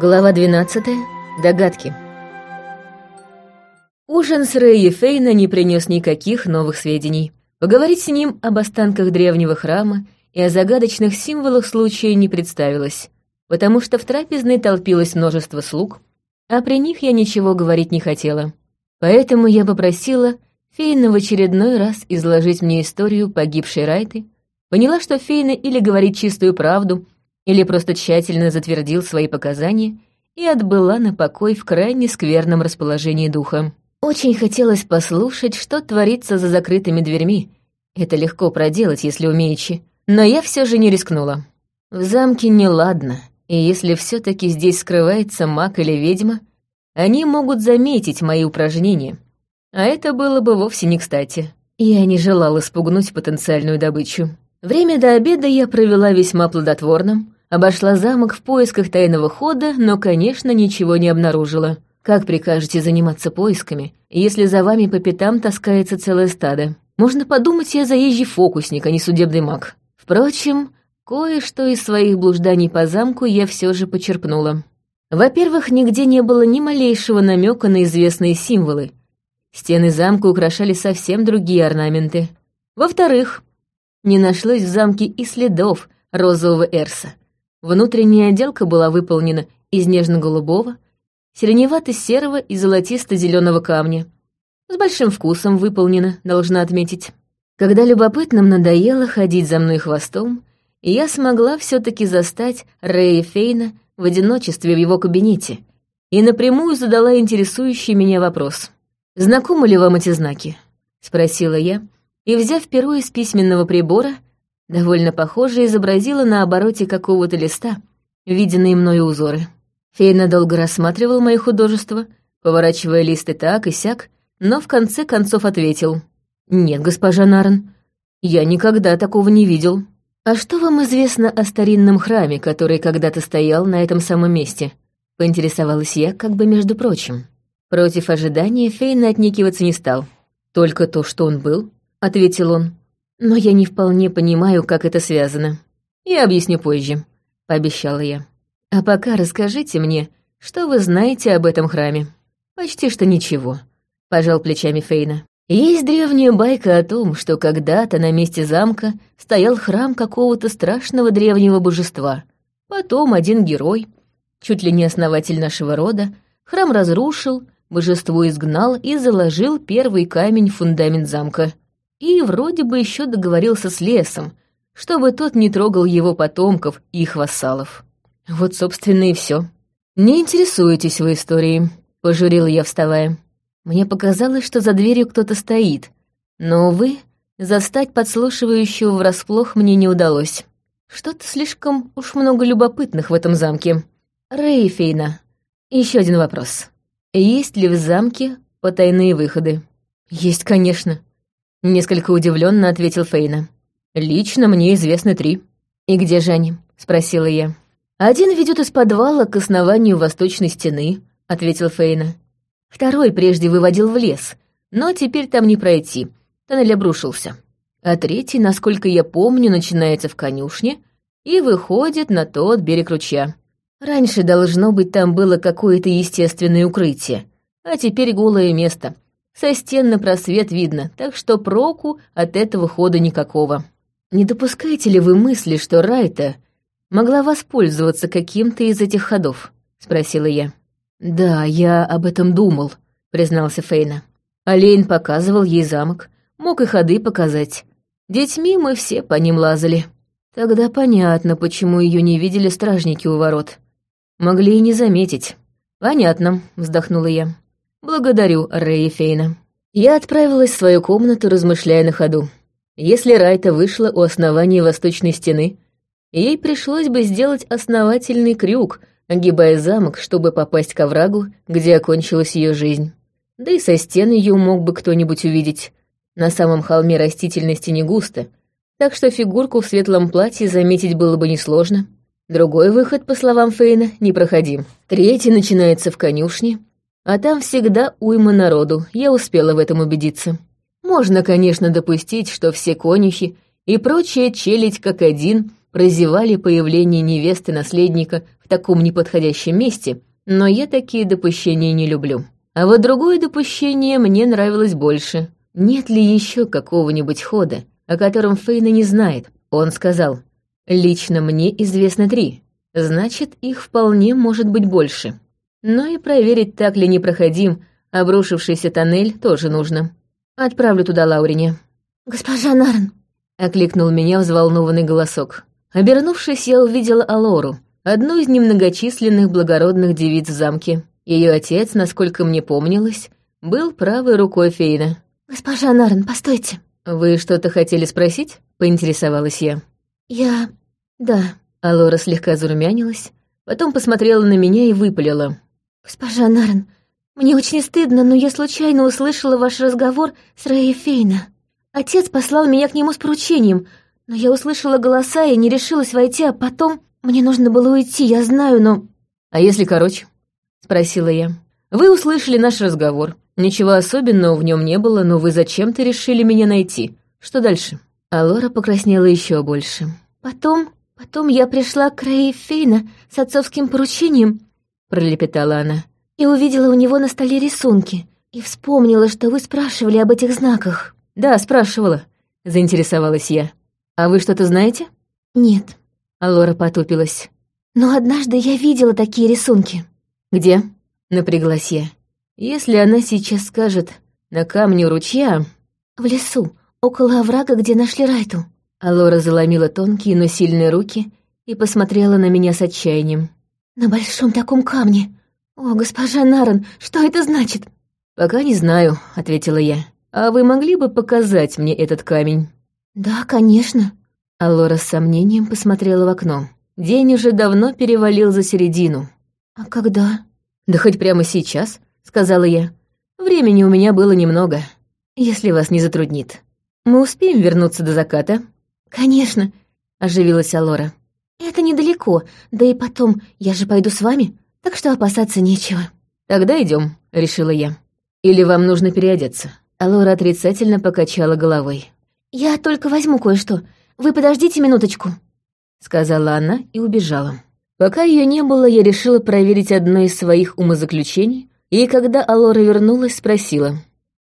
Глава 12. Догадки. Ужин с Рэй Фейна не принес никаких новых сведений. Поговорить с ним об останках древнего храма и о загадочных символах случая не представилось, потому что в трапезной толпилось множество слуг, а при них я ничего говорить не хотела. Поэтому я попросила Фейна в очередной раз изложить мне историю погибшей Райты, поняла, что Фейна или говорит чистую правду, или просто тщательно затвердил свои показания и отбыла на покой в крайне скверном расположении духа. Очень хотелось послушать, что творится за закрытыми дверьми. Это легко проделать, если умеючи. Но я все же не рискнула. В замке неладно, и если все таки здесь скрывается маг или ведьма, они могут заметить мои упражнения. А это было бы вовсе не кстати. Я не желала спугнуть потенциальную добычу. Время до обеда я провела весьма плодотворно, обошла замок в поисках тайного хода, но, конечно, ничего не обнаружила. Как прикажете заниматься поисками, если за вами по пятам таскается целое стадо? Можно подумать, я заезжий фокусник, а не судебный маг. Впрочем, кое-что из своих блужданий по замку я все же почерпнула. Во-первых, нигде не было ни малейшего намека на известные символы. Стены замка украшали совсем другие орнаменты. Во-вторых, не нашлось в замке и следов розового эрса. Внутренняя отделка была выполнена из нежно-голубого, сиреневато-серого и золотисто-зеленого камня. С большим вкусом выполнена, должна отметить. Когда любопытным надоело ходить за мной хвостом, я смогла все таки застать Рэя Фейна в одиночестве в его кабинете и напрямую задала интересующий меня вопрос. «Знакомы ли вам эти знаки?» — спросила я, и, взяв перо из письменного прибора, довольно похоже изобразила на обороте какого-то листа виденные мною узоры. Фейна долго рассматривал мои художества, поворачивая листы так и сяк, но в конце концов ответил. «Нет, госпожа Нарн, я никогда такого не видел». «А что вам известно о старинном храме, который когда-то стоял на этом самом месте?» — поинтересовалась я, как бы между прочим. Против ожидания Фейна отнекиваться не стал. «Только то, что он был, — ответил он. «Но я не вполне понимаю, как это связано. Я объясню позже», — пообещала я. «А пока расскажите мне, что вы знаете об этом храме?» «Почти что ничего», — пожал плечами Фейна. «Есть древняя байка о том, что когда-то на месте замка стоял храм какого-то страшного древнего божества. Потом один герой, чуть ли не основатель нашего рода, храм разрушил, божество изгнал и заложил первый камень в фундамент замка и вроде бы еще договорился с лесом, чтобы тот не трогал его потомков и их вассалов. Вот, собственно, и все. «Не интересуетесь вы историей», — пожурила я, вставая. Мне показалось, что за дверью кто-то стоит, но, увы, застать подслушивающего врасплох мне не удалось. Что-то слишком уж много любопытных в этом замке. Рейфейна, еще один вопрос. Есть ли в замке потайные выходы? Есть, конечно. Несколько удивленно ответил Фейна. «Лично мне известны три». «И где же они?» — спросила я. «Один ведет из подвала к основанию восточной стены», — ответил Фейна. «Второй прежде выводил в лес, но теперь там не пройти, тоннель обрушился. А третий, насколько я помню, начинается в конюшне и выходит на тот берег ручья. Раньше, должно быть, там было какое-то естественное укрытие, а теперь голое место, со стен на просвет видно, так что проку от этого хода никакого. Не допускаете ли вы мысли, что Райта могла воспользоваться каким-то из этих ходов?» — спросила я. «Да, я об этом думал», — признался Фейна. Олейн показывал ей замок, мог и ходы показать. Детьми мы все по ним лазали. Тогда понятно, почему ее не видели стражники у ворот. Могли и не заметить. «Понятно», — вздохнула я. «Благодарю, Рэй Фейна». Я отправилась в свою комнату, размышляя на ходу. Если Райта вышла у основания восточной стены, ей пришлось бы сделать основательный крюк, огибая замок, чтобы попасть к оврагу, где окончилась ее жизнь. Да и со стен ее мог бы кто-нибудь увидеть. На самом холме растительности не густо, так что фигурку в светлом платье заметить было бы несложно. Другой выход, по словам Фейна, непроходим. Третий начинается в конюшне, а там всегда уйма народу, я успела в этом убедиться. Можно, конечно, допустить, что все конюхи и прочая челядь как один прозевали появление невесты-наследника в таком неподходящем месте, но я такие допущения не люблю. А вот другое допущение мне нравилось больше. Нет ли еще какого-нибудь хода, о котором Фейна не знает? Он сказал, «Лично мне известно три, значит, их вполне может быть больше». Но и проверить, так ли непроходим обрушившийся тоннель, тоже нужно. Отправлю туда Лаурине. «Госпожа Нарн!» — окликнул меня взволнованный голосок. Обернувшись, я увидела Алору, одну из немногочисленных благородных девиц в замке. Ее отец, насколько мне помнилось, был правой рукой Фейна. «Госпожа Нарн, постойте!» «Вы что-то хотели спросить?» — поинтересовалась я. «Я... да». Алора слегка зарумянилась, потом посмотрела на меня и выпалила. «Госпожа Нарн, мне очень стыдно, но я случайно услышала ваш разговор с Рэей Фейна. Отец послал меня к нему с поручением, но я услышала голоса и не решилась войти, а потом мне нужно было уйти, я знаю, но...» «А если короче?» — спросила я. «Вы услышали наш разговор. Ничего особенного в нем не было, но вы зачем-то решили меня найти. Что дальше?» А Лора покраснела еще больше. «Потом... потом я пришла к Рэй Фейна с отцовским поручением», — пролепетала она и увидела у него на столе рисунки, и вспомнила, что вы спрашивали об этих знаках». «Да, спрашивала», — заинтересовалась я. «А вы что-то знаете?» «Нет». А Лора потупилась. «Но однажды я видела такие рисунки». «Где?» — напряглась я. «Если она сейчас скажет «на камне у ручья...» «В лесу, около оврага, где нашли Райту». А Лора заломила тонкие, но сильные руки и посмотрела на меня с отчаянием. «На большом таком камне. «О, госпожа Наран, что это значит?» «Пока не знаю», — ответила я. «А вы могли бы показать мне этот камень?» «Да, конечно». А Лора с сомнением посмотрела в окно. День уже давно перевалил за середину. «А когда?» «Да хоть прямо сейчас», — сказала я. «Времени у меня было немного, если вас не затруднит. Мы успеем вернуться до заката?» «Конечно», — оживилась Алора. «Это недалеко, да и потом, я же пойду с вами так что опасаться нечего. «Тогда идем, решила я. «Или вам нужно переодеться?» Алора отрицательно покачала головой. «Я только возьму кое-что. Вы подождите минуточку», — сказала она и убежала. Пока ее не было, я решила проверить одно из своих умозаключений, и когда Алора вернулась, спросила.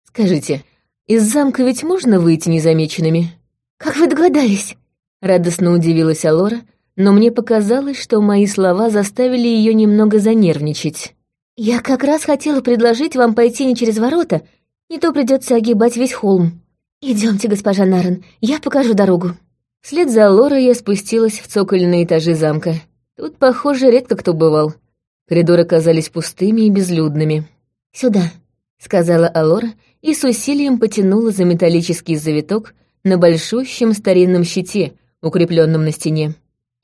«Скажите, из замка ведь можно выйти незамеченными?» «Как вы догадались?» Радостно удивилась Алора, но мне показалось, что мои слова заставили ее немного занервничать. «Я как раз хотела предложить вам пойти не через ворота, не то придется огибать весь холм. Идемте, госпожа Нарен, я покажу дорогу». Вслед за Лорой я спустилась в цокольные этажи замка. Тут, похоже, редко кто бывал. Коридоры казались пустыми и безлюдными. «Сюда», — сказала Алора и с усилием потянула за металлический завиток на большущем старинном щите, укрепленном на стене.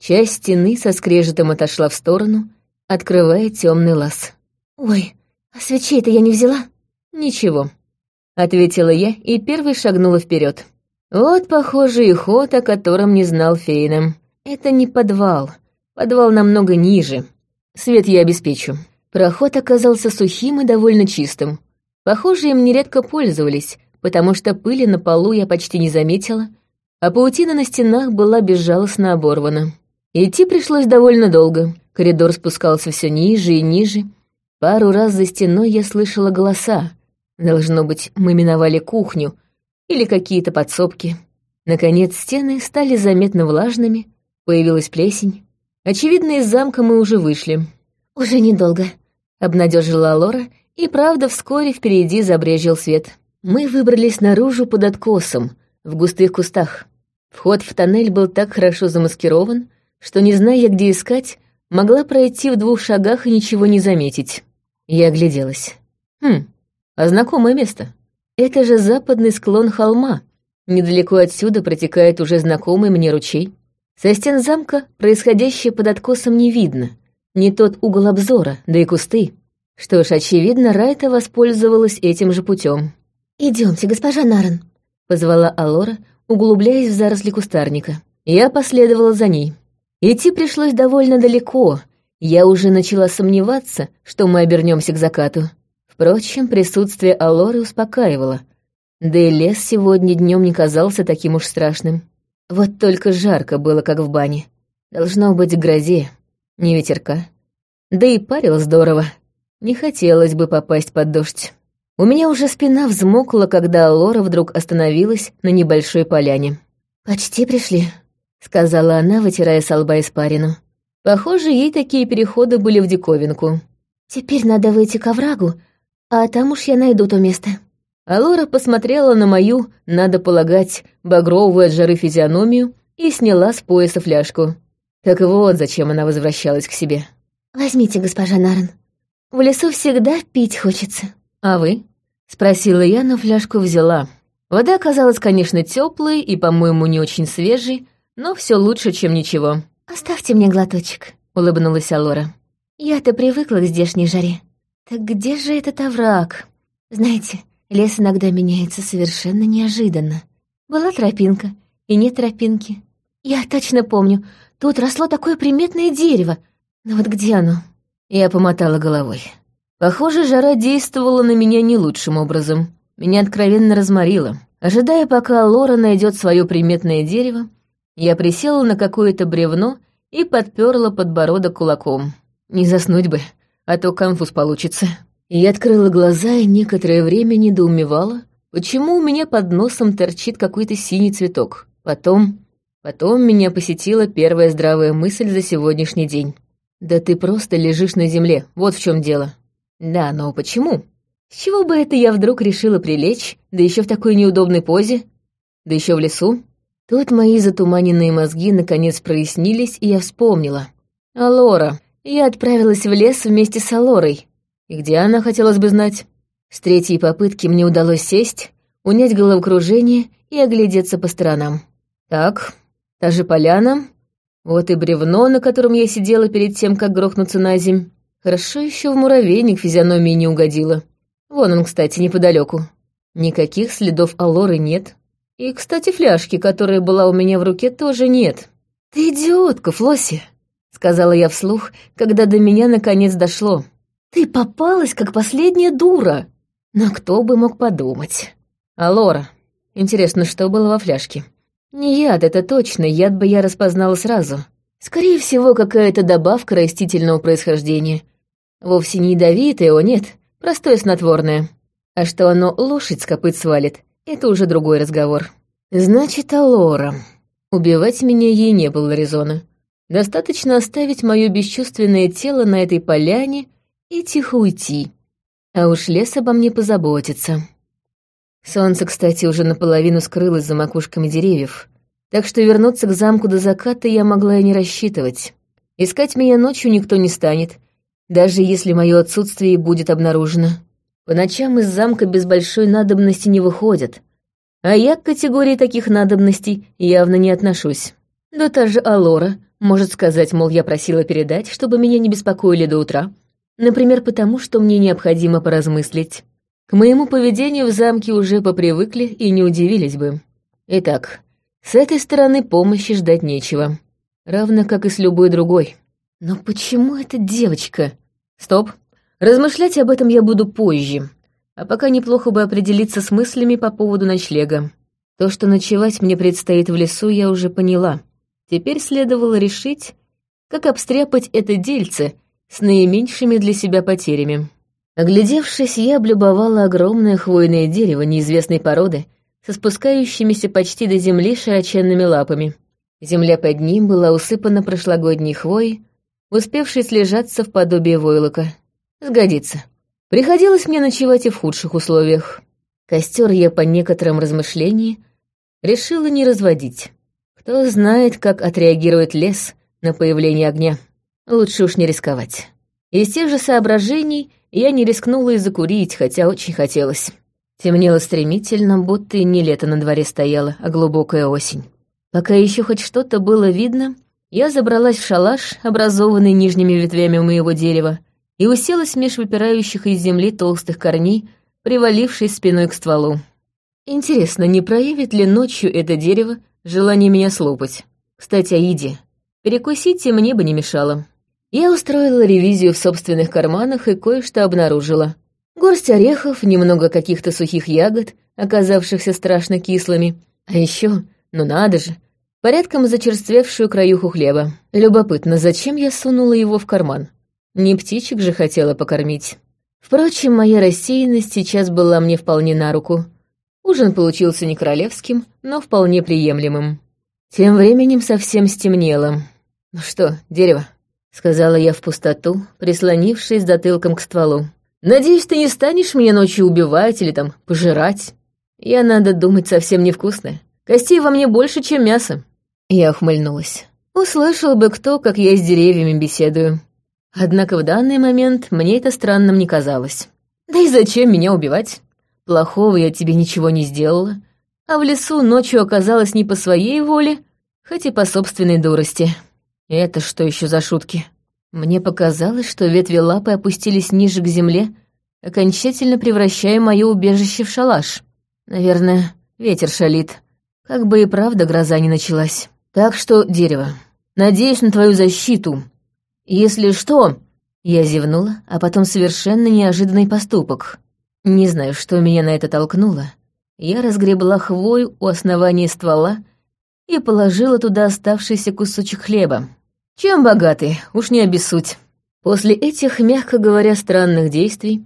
Часть стены со скрежетом отошла в сторону, открывая темный лаз. «Ой, а свечей-то я не взяла?» «Ничего», — ответила я и первой шагнула вперед. Вот, похоже, и ход, о котором не знал Фейна. Это не подвал. Подвал намного ниже. Свет я обеспечу. Проход оказался сухим и довольно чистым. Похоже, им нередко пользовались, потому что пыли на полу я почти не заметила, а паутина на стенах была безжалостно оборвана. Идти пришлось довольно долго. Коридор спускался все ниже и ниже. Пару раз за стеной я слышала голоса. Должно быть, мы миновали кухню или какие-то подсобки. Наконец стены стали заметно влажными, появилась плесень. Очевидно, из замка мы уже вышли. «Уже недолго», — обнадежила Лора, и правда вскоре впереди забрежил свет. Мы выбрались наружу под откосом, в густых кустах. Вход в тоннель был так хорошо замаскирован, что, не зная, где искать, могла пройти в двух шагах и ничего не заметить. Я огляделась. Хм, а знакомое место. Это же западный склон холма. Недалеко отсюда протекает уже знакомый мне ручей. Со стен замка происходящее под откосом не видно. Не тот угол обзора, да и кусты. Что ж, очевидно, Райта воспользовалась этим же путем. Идемте, госпожа Нарен», — позвала Алора, углубляясь в заросли кустарника. Я последовала за ней. Идти пришлось довольно далеко. Я уже начала сомневаться, что мы обернемся к закату. Впрочем, присутствие Алоры успокаивало. Да и лес сегодня днем не казался таким уж страшным. Вот только жарко было, как в бане. Должно быть грозе, не ветерка. Да и парил здорово. Не хотелось бы попасть под дождь. У меня уже спина взмокла, когда Лора вдруг остановилась на небольшой поляне. «Почти пришли», — сказала она, вытирая с лба испарину. Похоже, ей такие переходы были в диковинку. «Теперь надо выйти к оврагу, а там уж я найду то место». А Лора посмотрела на мою, надо полагать, багровую от жары физиономию и сняла с пояса фляжку. Так вот, зачем она возвращалась к себе. «Возьмите, госпожа Нарен. В лесу всегда пить хочется». «А вы?» — спросила я, но фляжку взяла. Вода оказалась, конечно, теплой и, по-моему, не очень свежей, но все лучше, чем ничего. «Оставьте мне глоточек», — улыбнулась Алора. «Я-то привыкла к здешней жаре. Так где же этот овраг? Знаете, лес иногда меняется совершенно неожиданно. Была тропинка, и нет тропинки. Я точно помню, тут росло такое приметное дерево. Но вот где оно?» Я помотала головой. Похоже, жара действовала на меня не лучшим образом. Меня откровенно разморило. Ожидая, пока Лора найдет свое приметное дерево, я присела на какое-то бревно и подперла подбородок кулаком. Не заснуть бы, а то конфуз получится. Я открыла глаза и некоторое время недоумевала, почему у меня под носом торчит какой-то синий цветок. Потом... Потом меня посетила первая здравая мысль за сегодняшний день. «Да ты просто лежишь на земле, вот в чем дело». Да, но почему? С чего бы это я вдруг решила прилечь, да еще в такой неудобной позе, да еще в лесу? Тут мои затуманенные мозги наконец прояснились, и я вспомнила. Алора. Я отправилась в лес вместе с Алорой. И где она, хотелось бы знать? С третьей попытки мне удалось сесть, унять головокружение и оглядеться по сторонам. Так, та же поляна, вот и бревно, на котором я сидела перед тем, как грохнуться на земь. Хорошо еще в муравейник физиономии не угодила. Вон он, кстати, неподалеку. Никаких следов Алоры нет. И, кстати, фляжки, которая была у меня в руке, тоже нет. «Ты идиотка, Флосси!» — сказала я вслух, когда до меня наконец дошло. «Ты попалась, как последняя дура!» Но кто бы мог подумать? Алора. Интересно, что было во фляжке? Не яд, это точно, яд бы я распознала сразу. Скорее всего, какая-то добавка растительного происхождения — Вовсе не ядовитое, о нет, простое снотворное. А что оно лошадь с копыт свалит, это уже другой разговор. Значит, Алора. Убивать меня ей не было резона. Достаточно оставить мое бесчувственное тело на этой поляне и тихо уйти. А уж лес обо мне позаботится. Солнце, кстати, уже наполовину скрылось за макушками деревьев, так что вернуться к замку до заката я могла и не рассчитывать. Искать меня ночью никто не станет, даже если мое отсутствие будет обнаружено. По ночам из замка без большой надобности не выходят, а я к категории таких надобностей явно не отношусь. Да та же Алора может сказать, мол, я просила передать, чтобы меня не беспокоили до утра, например, потому что мне необходимо поразмыслить. К моему поведению в замке уже попривыкли и не удивились бы. Итак, с этой стороны помощи ждать нечего, равно как и с любой другой. Но почему эта девочка? Стоп. Размышлять об этом я буду позже. А пока неплохо бы определиться с мыслями по поводу ночлега. То, что ночевать мне предстоит в лесу, я уже поняла. Теперь следовало решить, как обстряпать это дельце с наименьшими для себя потерями. Оглядевшись, я облюбовала огромное хвойное дерево неизвестной породы со спускающимися почти до земли широченными лапами. Земля под ним была усыпана прошлогодней хвоей, успевший слежаться в подобие войлока. Сгодится. Приходилось мне ночевать и в худших условиях. Костер я по некоторым размышлениям решила не разводить. Кто знает, как отреагирует лес на появление огня. Лучше уж не рисковать. Из тех же соображений я не рискнула и закурить, хотя очень хотелось. Темнело стремительно, будто и не лето на дворе стояло, а глубокая осень. Пока еще хоть что-то было видно, я забралась в шалаш, образованный нижними ветвями моего дерева, и уселась меж выпирающих из земли толстых корней, привалившись спиной к стволу. Интересно, не проявит ли ночью это дерево желание меня слопать? Кстати, о еде. Перекусить мне бы не мешало. Я устроила ревизию в собственных карманах и кое-что обнаружила. Горсть орехов, немного каких-то сухих ягод, оказавшихся страшно кислыми. А еще, ну надо же, порядком зачерствевшую краюху хлеба. Любопытно, зачем я сунула его в карман? Не птичек же хотела покормить. Впрочем, моя рассеянность сейчас была мне вполне на руку. Ужин получился не королевским, но вполне приемлемым. Тем временем совсем стемнело. «Ну что, дерево?» — сказала я в пустоту, прислонившись затылком к стволу. «Надеюсь, ты не станешь меня ночью убивать или там пожирать? Я, надо думать, совсем невкусная. Костей во мне больше, чем мясо». Я ухмыльнулась. Услышал бы кто, как я с деревьями беседую. Однако в данный момент мне это странным не казалось. Да и зачем меня убивать? Плохого я тебе ничего не сделала, а в лесу ночью оказалась не по своей воле, хоть и по собственной дурости. Это что еще за шутки? Мне показалось, что ветви лапы опустились ниже к земле, окончательно превращая мое убежище в шалаш. Наверное, ветер шалит. Как бы и правда гроза не началась. Так что, дерево, надеюсь на твою защиту. Если что... Я зевнула, а потом совершенно неожиданный поступок. Не знаю, что меня на это толкнуло. Я разгребла хвою у основания ствола и положила туда оставшийся кусочек хлеба. Чем богатый, уж не обессудь. После этих, мягко говоря, странных действий,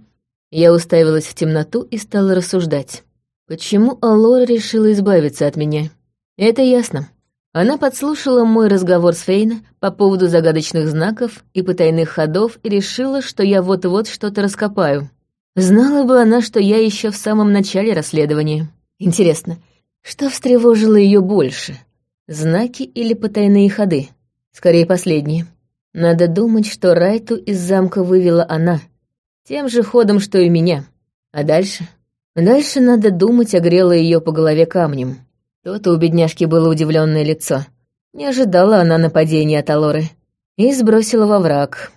я уставилась в темноту и стала рассуждать. Почему Алора решила избавиться от меня? Это ясно. Она подслушала мой разговор с Фейна по поводу загадочных знаков и потайных ходов и решила, что я вот-вот что-то раскопаю. Знала бы она, что я еще в самом начале расследования. Интересно, что встревожило ее больше? Знаки или потайные ходы? Скорее, последние. Надо думать, что Райту из замка вывела она. Тем же ходом, что и меня. А дальше? Дальше, надо думать, огрела ее по голове камнем. То-то у бедняжки было удивленное лицо. Не ожидала она нападения от Алоры. И сбросила во враг.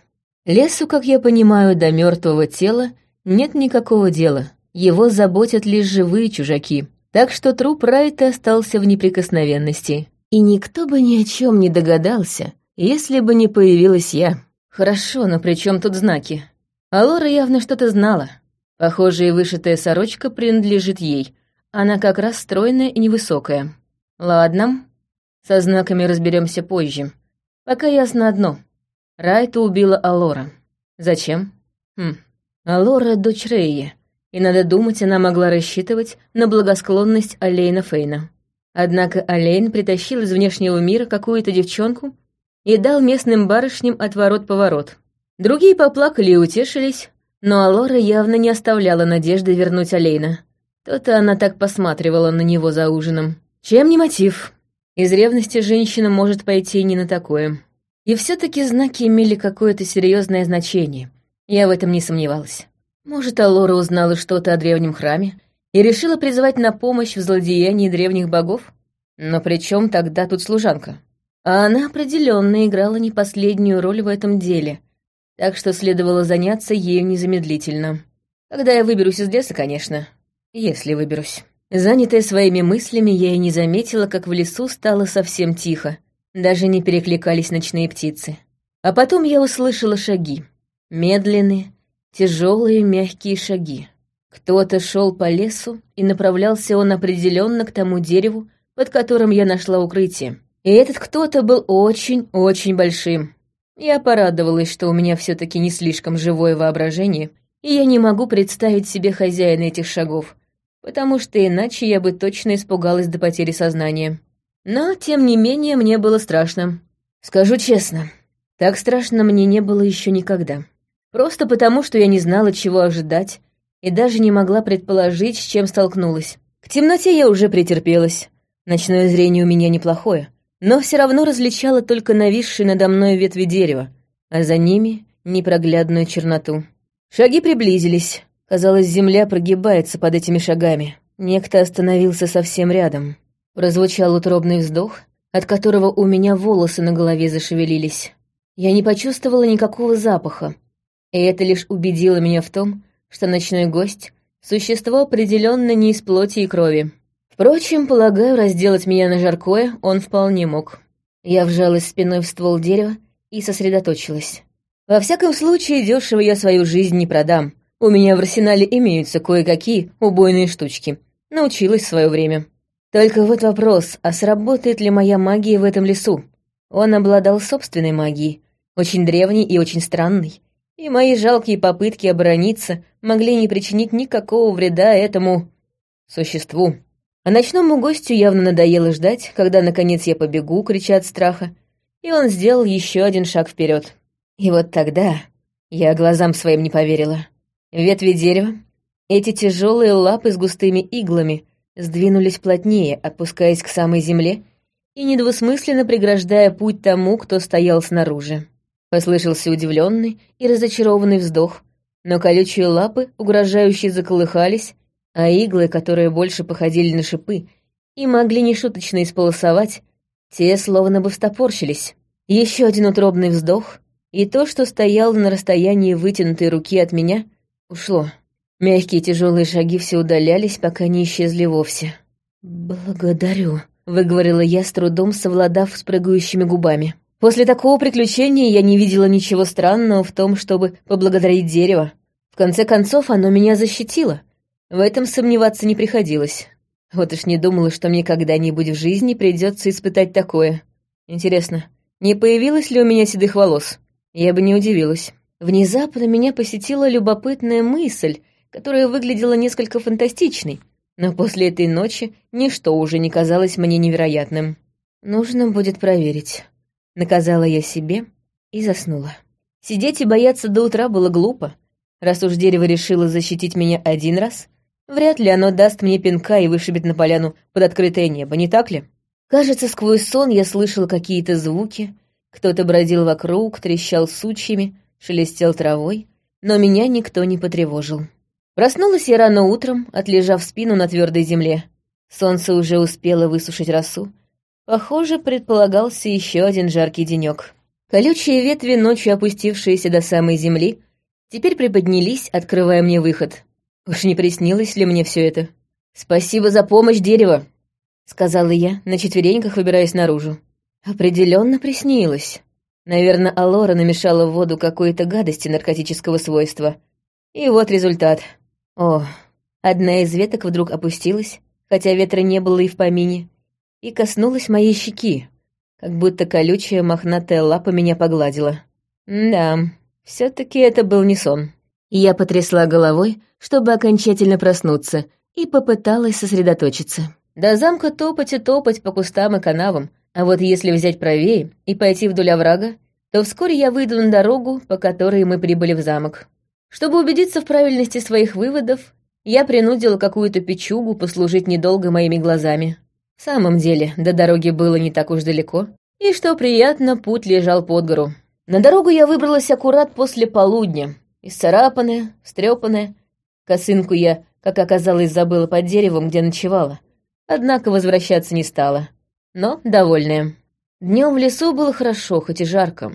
Лесу, как я понимаю, до мертвого тела нет никакого дела. Его заботят лишь живые чужаки. Так что труп Райта остался в неприкосновенности. И никто бы ни о чем не догадался, если бы не появилась я. Хорошо, но при чем тут знаки? Алора явно что-то знала. Похоже, и вышитая сорочка принадлежит ей. Она как раз стройная и невысокая. Ладно, со знаками разберемся позже. Пока ясно одно. Райта убила Алора. Зачем? Хм. Алора — дочь Рейи, и, надо думать, она могла рассчитывать на благосклонность Алейна Фейна. Однако Алейн притащил из внешнего мира какую-то девчонку и дал местным барышням отворот-поворот. Другие поплакали и утешились, но Алора явно не оставляла надежды вернуть Алейна. То-то она так посматривала на него за ужином. Чем не мотив? Из ревности женщина может пойти не на такое. И все таки знаки имели какое-то серьезное значение. Я в этом не сомневалась. Может, Алора узнала что-то о древнем храме и решила призвать на помощь в злодеянии древних богов? Но при чем тогда тут служанка? А она определенно играла не последнюю роль в этом деле, так что следовало заняться ею незамедлительно. Когда я выберусь из леса, конечно. Если выберусь. Занятая своими мыслями, я и не заметила, как в лесу стало совсем тихо. Даже не перекликались ночные птицы. А потом я услышала шаги. Медленные, тяжелые, мягкие шаги. Кто-то шел по лесу, и направлялся он определенно к тому дереву, под которым я нашла укрытие. И этот кто-то был очень-очень большим. Я порадовалась, что у меня все таки не слишком живое воображение, и я не могу представить себе хозяина этих шагов, потому что иначе я бы точно испугалась до потери сознания. Но, тем не менее, мне было страшно. Скажу честно, так страшно мне не было еще никогда. Просто потому, что я не знала, чего ожидать, и даже не могла предположить, с чем столкнулась. К темноте я уже претерпелась. Ночное зрение у меня неплохое, но все равно различала только нависшие надо мной ветви дерева, а за ними — непроглядную черноту. Шаги приблизились. Казалось, земля прогибается под этими шагами. Некто остановился совсем рядом. Прозвучал утробный вздох, от которого у меня волосы на голове зашевелились. Я не почувствовала никакого запаха, и это лишь убедило меня в том, что ночной гость — существо определенно не из плоти и крови. Впрочем, полагаю, разделать меня на жаркое он вполне мог. Я вжалась спиной в ствол дерева и сосредоточилась. Во всяком случае, дешево я свою жизнь не продам. У меня в арсенале имеются кое-какие убойные штучки. Научилась в свое время. Только вот вопрос, а сработает ли моя магия в этом лесу? Он обладал собственной магией, очень древней и очень странной, и мои жалкие попытки оборониться могли не причинить никакого вреда этому существу. А ночному гостю явно надоело ждать, когда, наконец, я побегу, крича от страха, и он сделал еще один шаг вперед. И вот тогда я глазам своим не поверила. Ветви дерева, эти тяжелые лапы с густыми иглами, сдвинулись плотнее, опускаясь к самой земле и недвусмысленно преграждая путь тому, кто стоял снаружи. Послышался удивленный и разочарованный вздох, но колючие лапы угрожающе заколыхались, а иглы, которые больше походили на шипы и могли нешуточно исполосовать, те словно бы встопорщились. Еще один утробный вздох, и то, что стояло на расстоянии вытянутой руки от меня, ушло. Мягкие тяжелые шаги все удалялись, пока не исчезли вовсе. «Благодарю», — выговорила я, с трудом совладав с прыгающими губами. После такого приключения я не видела ничего странного в том, чтобы поблагодарить дерево. В конце концов, оно меня защитило. В этом сомневаться не приходилось. Вот уж не думала, что мне когда-нибудь в жизни придется испытать такое. Интересно, не появилось ли у меня седых волос? Я бы не удивилась. Внезапно меня посетила любопытная мысль, которая выглядела несколько фантастичной, но после этой ночи ничто уже не казалось мне невероятным. Нужно будет проверить. Наказала я себе и заснула. Сидеть и бояться до утра было глупо. Раз уж дерево решило защитить меня один раз, вряд ли оно даст мне пинка и вышибет на поляну под открытое небо, не так ли? Кажется, сквозь сон я слышала какие-то звуки, кто-то бродил вокруг, трещал сучьями, шелестел травой, но меня никто не потревожил. Проснулась я рано утром, отлежав спину на твердой земле. Солнце уже успело высушить росу, Похоже, предполагался еще один жаркий денек. Колючие ветви, ночью опустившиеся до самой земли, теперь приподнялись, открывая мне выход. Уж не приснилось ли мне все это? «Спасибо за помощь, дерево!» — сказала я, на четвереньках выбираясь наружу. Определенно приснилось. Наверное, Алора намешала в воду какой-то гадости наркотического свойства. И вот результат. О, одна из веток вдруг опустилась, хотя ветра не было и в помине, и коснулась моей щеки, как будто колючая мохнатая лапа меня погладила. Да, все таки это был не сон. Я потрясла головой, чтобы окончательно проснуться, и попыталась сосредоточиться. До замка топать и топать по кустам и канавам, а вот если взять правее и пойти вдоль оврага, то вскоре я выйду на дорогу, по которой мы прибыли в замок. Чтобы убедиться в правильности своих выводов, я принудила какую-то печугу послужить недолго моими глазами. В самом деле, до дороги было не так уж далеко, и, что приятно, путь лежал под гору. На дорогу я выбралась аккурат после полудня, исцарапанная, встрепанная. Косынку я, как оказалось, забыла под деревом, где ночевала. Однако возвращаться не стала. Но довольная. Днем в лесу было хорошо, хоть и жарко.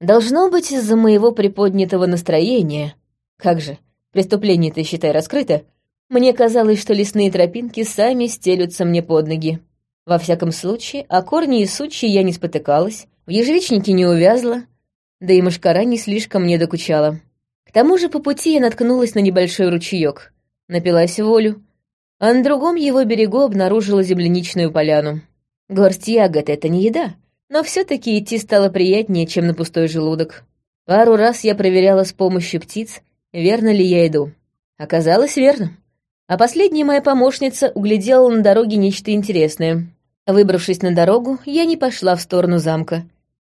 Должно быть, из-за моего приподнятого настроения. Как же, преступление-то, считай, раскрыто, мне казалось, что лесные тропинки сами стелются мне под ноги. Во всяком случае, о корни и сучьи я не спотыкалась, в ежевичнике не увязла, да и мошкара не слишком мне докучала. К тому же по пути я наткнулась на небольшой ручеек, напилась волю, а на другом его берегу обнаружила земляничную поляну. Горсть ягод — это не еда, но все таки идти стало приятнее, чем на пустой желудок. Пару раз я проверяла с помощью птиц, верно ли я иду. Оказалось, верно. А последняя моя помощница углядела на дороге нечто интересное. Выбравшись на дорогу, я не пошла в сторону замка,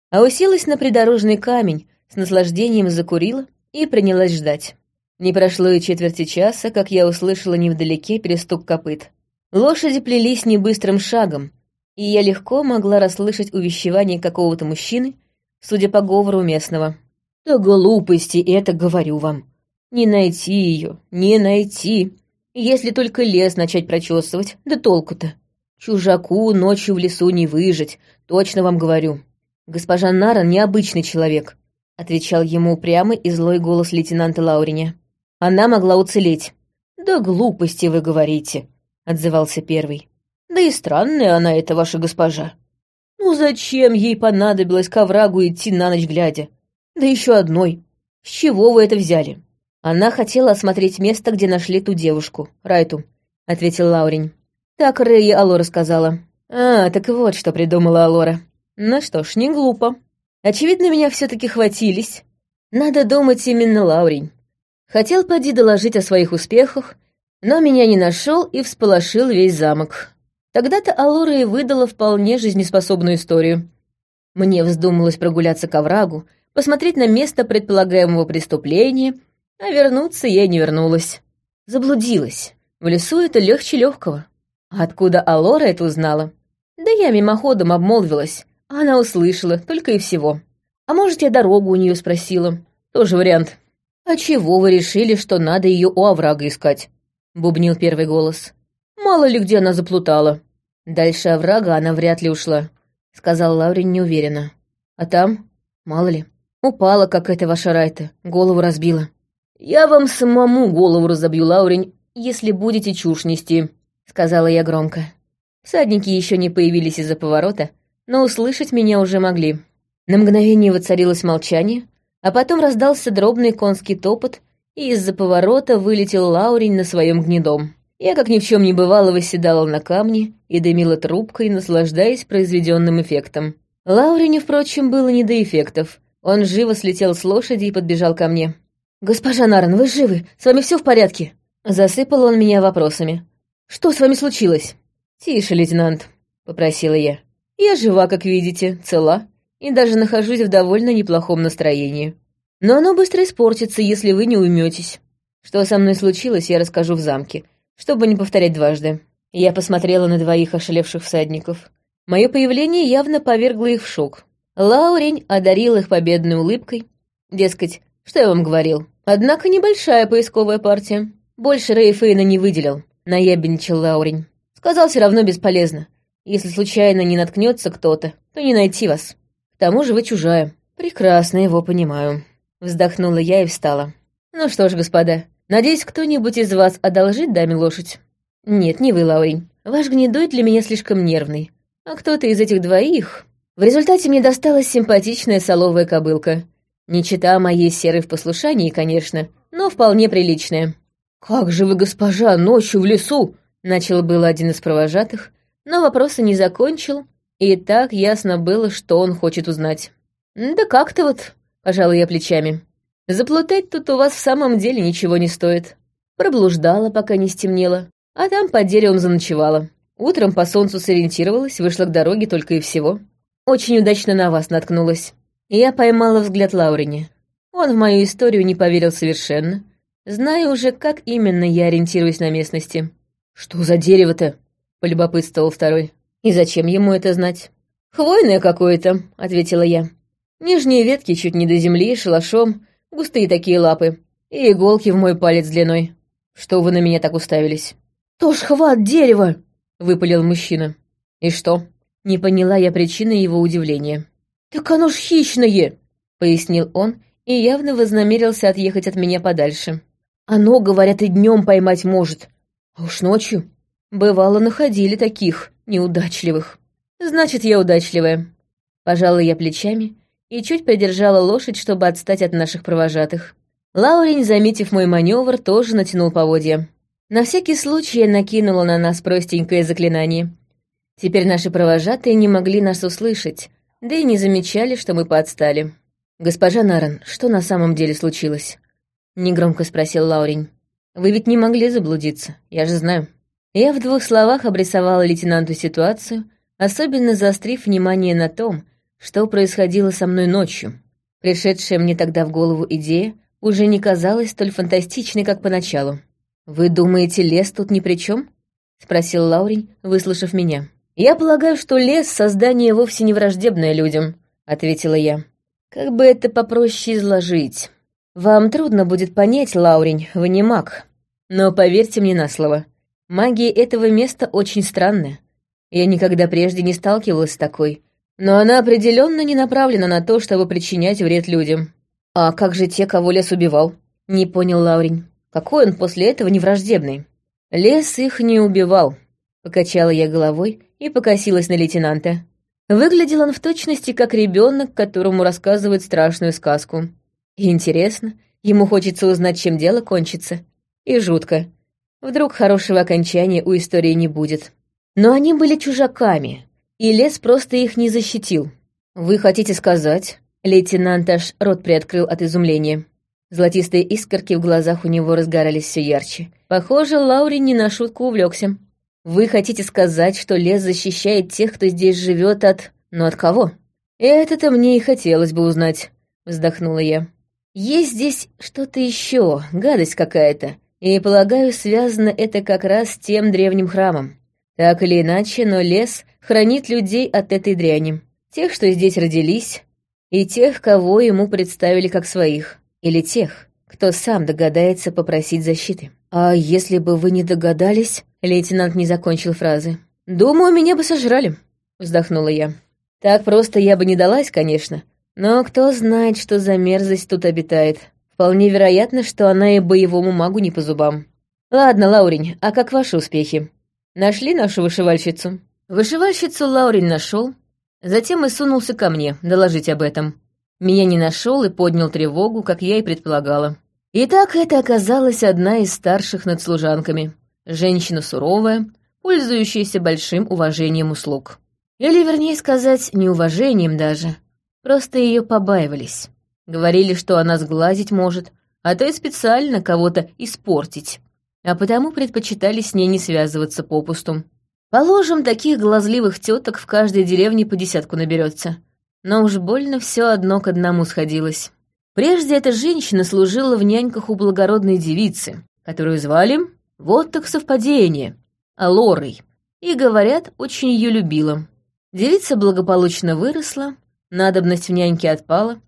а уселась на придорожный камень, с наслаждением закурила и принялась ждать. Не прошло и четверти часа, как я услышала невдалеке перестук копыт. Лошади плелись небыстрым шагом, и я легко могла расслышать увещевание какого-то мужчины, судя по говору местного. «Да глупости это говорю вам. Не найти ее, не найти. Если только лес начать прочесывать, да толку-то. Чужаку ночью в лесу не выжить, точно вам говорю. Госпожа Наран необычный человек, отвечал ему прямо и злой голос лейтенанта Лауриня. Она могла уцелеть. Да глупости вы говорите, отзывался первый. Да и странная она эта ваша госпожа. Ну зачем ей понадобилось к оврагу идти на ночь глядя? Да еще одной. С чего вы это взяли? Она хотела осмотреть место, где нашли ту девушку, Райту, ответил Лаурень. Так Рэй Алора сказала. А, так вот, что придумала Алора. Ну что ж, не глупо. Очевидно, меня все таки хватились. Надо думать именно Лаурень. Хотел поди доложить о своих успехах, но меня не нашел и всполошил весь замок. Тогда-то Алора и выдала вполне жизнеспособную историю. Мне вздумалось прогуляться к оврагу, посмотреть на место предполагаемого преступления, а вернуться я не вернулась. Заблудилась. В лесу это легче легкого. Откуда Алора это узнала? Да я мимоходом обмолвилась. А она услышала, только и всего. А может, я дорогу у нее спросила. Тоже вариант. «А чего вы решили, что надо ее у оврага искать?» — бубнил первый голос. «Мало ли где она заплутала». «Дальше оврага она вряд ли ушла», — сказал Лаурин неуверенно. «А там? Мало ли. Упала, как эта ваша Райта, голову разбила». «Я вам самому голову разобью, Лаурень, если будете чушь нести», — сказала я громко. Всадники еще не появились из-за поворота, но услышать меня уже могли. На мгновение воцарилось молчание, а потом раздался дробный конский топот, и из-за поворота вылетел Лаурень на своем гнедом. Я, как ни в чем не бывало, восседала на камне и дымила трубкой, наслаждаясь произведенным эффектом. Лауреню, впрочем, было не до эффектов. Он живо слетел с лошади и подбежал ко мне. «Госпожа Нарен, вы живы? С вами все в порядке?» Засыпал он меня вопросами. «Что с вами случилось?» «Тише, лейтенант», — попросила я. «Я жива, как видите, цела и даже нахожусь в довольно неплохом настроении. Но оно быстро испортится, если вы не уйметесь. Что со мной случилось, я расскажу в замке, чтобы не повторять дважды. Я посмотрела на двоих ошалевших всадников. Мое появление явно повергло их в шок. Лаурень одарил их победной улыбкой. Дескать, что я вам говорил? Однако небольшая поисковая партия. Больше Рейфейна не выделил, наябенчил Лаурень. Сказал, все равно бесполезно. Если случайно не наткнется кто-то, то не найти вас. К тому же вы чужая. Прекрасно его понимаю. Вздохнула я и встала. Ну что ж, господа, надеюсь, кто-нибудь из вас одолжит даме лошадь? Нет, не вы, Лаурень. Ваш гнедой для меня слишком нервный. А кто-то из этих двоих... В результате мне досталась симпатичная соловая кобылка. Не чита моей серой в послушании, конечно, но вполне приличная. «Как же вы, госпожа, ночью в лесу?» Начал было один из провожатых, но вопроса не закончил, и так ясно было, что он хочет узнать. «Да как-то вот», — пожала я плечами. «Заплутать тут у вас в самом деле ничего не стоит. Проблуждала, пока не стемнело, а там под деревом заночевала. Утром по солнцу сориентировалась, вышла к дороге только и всего. Очень удачно на вас наткнулась. Я поймала взгляд Лаурине. Он в мою историю не поверил совершенно, зная уже, как именно я ориентируюсь на местности. «Что за дерево-то?» — полюбопытствовал второй. И зачем ему это знать? «Хвойное какое-то», — ответила я. «Нижние ветки чуть не до земли, шалашом, густые такие лапы, и иголки в мой палец длиной. Что вы на меня так уставились?» «Тоже хват дерева!» — выпалил мужчина. «И что?» Не поняла я причины его удивления. «Так оно ж хищное!» — пояснил он и явно вознамерился отъехать от меня подальше. «Оно, говорят, и днем поймать может, а уж ночью. Бывало, находили таких неудачливых. Значит, я удачливая. Пожала я плечами и чуть придержала лошадь, чтобы отстать от наших провожатых. Лаурень, заметив мой маневр, тоже натянул поводья. На всякий случай я накинула на нас простенькое заклинание. Теперь наши провожатые не могли нас услышать, да и не замечали, что мы подстали. «Госпожа Наран, что на самом деле случилось?» — негромко спросил Лаурень. «Вы ведь не могли заблудиться, я же знаю». Я в двух словах обрисовала лейтенанту ситуацию, особенно заострив внимание на том, что происходило со мной ночью. Пришедшая мне тогда в голову идея уже не казалась столь фантастичной, как поначалу. «Вы думаете, лес тут ни при чем? спросил Лаурень, выслушав меня. «Я полагаю, что лес — создание вовсе не враждебное людям», — ответила я. «Как бы это попроще изложить? Вам трудно будет понять, Лаурень, вы не маг. Но поверьте мне на слово, Магия этого места очень странная. Я никогда прежде не сталкивалась с такой, но она определенно не направлена на то, чтобы причинять вред людям. А как же те, кого лес убивал? Не понял Лаурень. Какой он после этого невраждебный? Лес их не убивал. Покачала я головой и покосилась на лейтенанта. Выглядел он в точности как ребенок, которому рассказывают страшную сказку. И интересно, ему хочется узнать, чем дело кончится. И жутко. Вдруг хорошего окончания у истории не будет. Но они были чужаками, и лес просто их не защитил. «Вы хотите сказать...» Лейтенант аж рот приоткрыл от изумления. Золотистые искорки в глазах у него разгорались все ярче. Похоже, Лаури не на шутку увлекся. «Вы хотите сказать, что лес защищает тех, кто здесь живет от... Но от кого?» «Это-то мне и хотелось бы узнать», — вздохнула я. «Есть здесь что-то еще, гадость какая-то, и, полагаю, связано это как раз с тем древним храмом. Так или иначе, но лес хранит людей от этой дряни. Тех, что здесь родились, и тех, кого ему представили как своих, или тех, кто сам догадается попросить защиты. А если бы вы не догадались, лейтенант не закончил фразы. Думаю, меня бы сожрали, вздохнула я. Так просто я бы не далась, конечно, но кто знает, что за мерзость тут обитает. Вполне вероятно, что она и боевому магу не по зубам. Ладно, Лаурень, а как ваши успехи? Нашли нашу вышивальщицу? Вышивальщицу Лаурень нашел, затем и сунулся ко мне доложить об этом. Меня не нашел и поднял тревогу, как я и предполагала. Итак, это оказалась одна из старших над служанками. Женщина суровая, пользующаяся большим уважением услуг. Или, вернее сказать, неуважением даже. Просто ее побаивались. Говорили, что она сглазить может, а то и специально кого-то испортить. А потому предпочитали с ней не связываться попусту. Положим, таких глазливых теток в каждой деревне по десятку наберется. Но уж больно все одно к одному сходилось. Прежде эта женщина служила в няньках у благородной девицы, которую звали, вот так совпадение, Алорой. И, говорят, очень ее любила. Девица благополучно выросла, надобность в няньке отпала.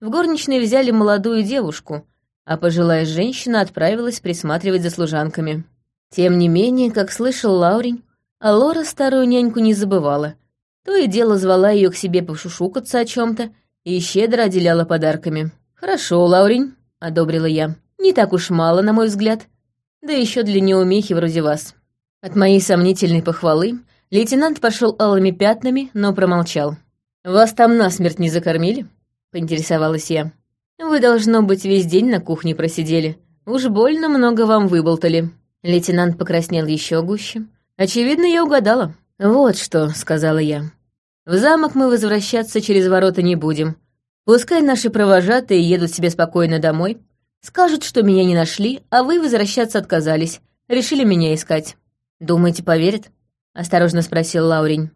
В горничной взяли молодую девушку, а пожилая женщина отправилась присматривать за служанками. Тем не менее, как слышал Лаурень, Алора старую няньку не забывала. То и дело звала ее к себе пошушукаться о чем-то и щедро отделяла подарками. «Хорошо, Лаурень», — одобрила я. «Не так уж мало, на мой взгляд. Да еще для неумехи вроде вас». От моей сомнительной похвалы Лейтенант пошел алыми пятнами, но промолчал. «Вас там насмерть не закормили?» — поинтересовалась я. «Вы, должно быть, весь день на кухне просидели. Уж больно много вам выболтали». Лейтенант покраснел еще гуще. «Очевидно, я угадала». «Вот что», — сказала я. «В замок мы возвращаться через ворота не будем. Пускай наши провожатые едут себе спокойно домой. Скажут, что меня не нашли, а вы возвращаться отказались. Решили меня искать. Думаете, поверят?» — осторожно спросил Лаурень.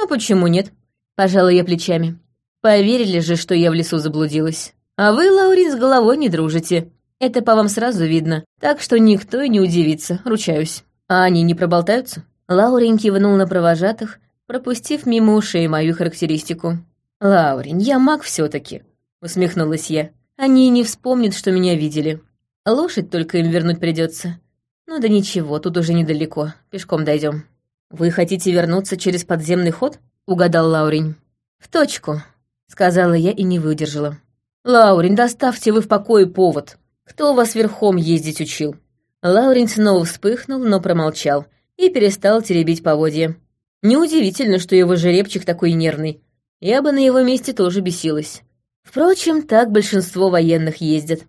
«А почему нет?» — пожала я плечами. «Поверили же, что я в лесу заблудилась. А вы, Лаурин, с головой не дружите. Это по вам сразу видно, так что никто и не удивится, ручаюсь. А они не проболтаются?» Лаурень кивнул на провожатых, пропустив мимо ушей мою характеристику. «Лаурень, я маг все таки усмехнулась я. «Они не вспомнят, что меня видели. Лошадь только им вернуть придется. Ну да ничего, тут уже недалеко, пешком дойдем. «Вы хотите вернуться через подземный ход?» — угадал Лаурень. «В точку», — сказала я и не выдержала. «Лаурень, доставьте вы в покое повод. Кто вас верхом ездить учил?» Лаурень снова вспыхнул, но промолчал и перестал теребить поводья. Неудивительно, что его жеребчик такой нервный. Я бы на его месте тоже бесилась. Впрочем, так большинство военных ездят.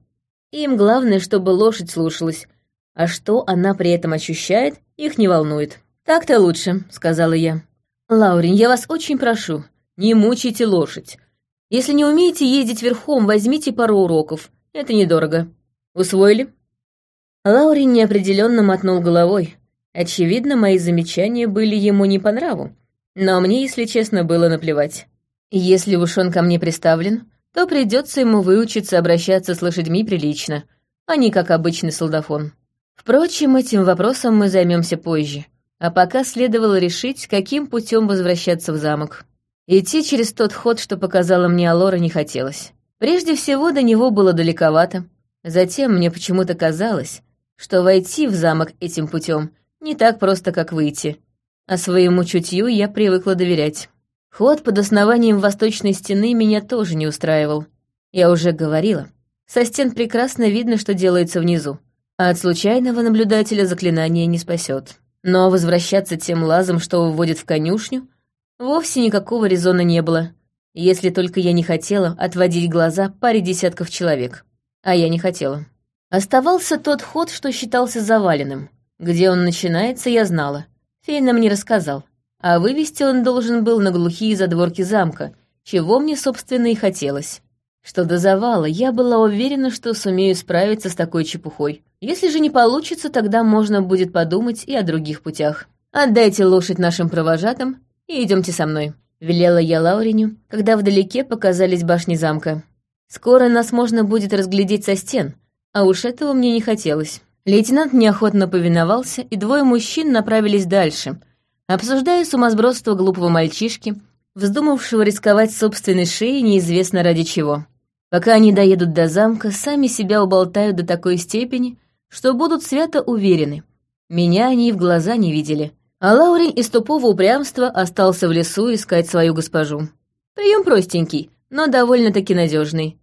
Им главное, чтобы лошадь слушалась, а что она при этом ощущает, их не волнует. «Так-то лучше», — сказала я. «Лаурин, я вас очень прошу, не мучайте лошадь. Если не умеете ездить верхом, возьмите пару уроков. Это недорого. Усвоили?» Лаурин неопределенно мотнул головой. Очевидно, мои замечания были ему не по нраву. Но мне, если честно, было наплевать. Если уж он ко мне приставлен, то придется ему выучиться обращаться с лошадьми прилично, а не как обычный солдафон. Впрочем, этим вопросом мы займемся позже. А пока следовало решить, каким путем возвращаться в замок. Идти через тот ход, что показала мне Алора, не хотелось. Прежде всего, до него было далековато. Затем мне почему-то казалось, что войти в замок этим путем не так просто, как выйти. А своему чутью я привыкла доверять. Ход под основанием восточной стены меня тоже не устраивал. Я уже говорила. Со стен прекрасно видно, что делается внизу, а от случайного наблюдателя заклинание не спасет. Но возвращаться тем лазом, что выводит в конюшню, вовсе никакого резона не было, если только я не хотела отводить глаза паре десятков человек. А я не хотела. Оставался тот ход, что считался заваленным. Где он начинается, я знала. Фейн нам не рассказал, а вывести он должен был на глухие задворки замка, чего мне, собственно, и хотелось. Что до завала, я была уверена, что сумею справиться с такой чепухой. Если же не получится, тогда можно будет подумать и о других путях. Отдайте лошадь нашим провожатым и идемте со мной. Велела я Лауреню, когда вдалеке показались башни замка. Скоро нас можно будет разглядеть со стен, а уж этого мне не хотелось. Лейтенант неохотно повиновался, и двое мужчин направились дальше, обсуждая сумасбродство глупого мальчишки, вздумавшего рисковать собственной шеей неизвестно ради чего. Пока они доедут до замка, сами себя уболтают до такой степени, что будут свято уверены. Меня они и в глаза не видели. А Лаурень из тупого упрямства остался в лесу искать свою госпожу. Прием простенький, но довольно-таки надежный.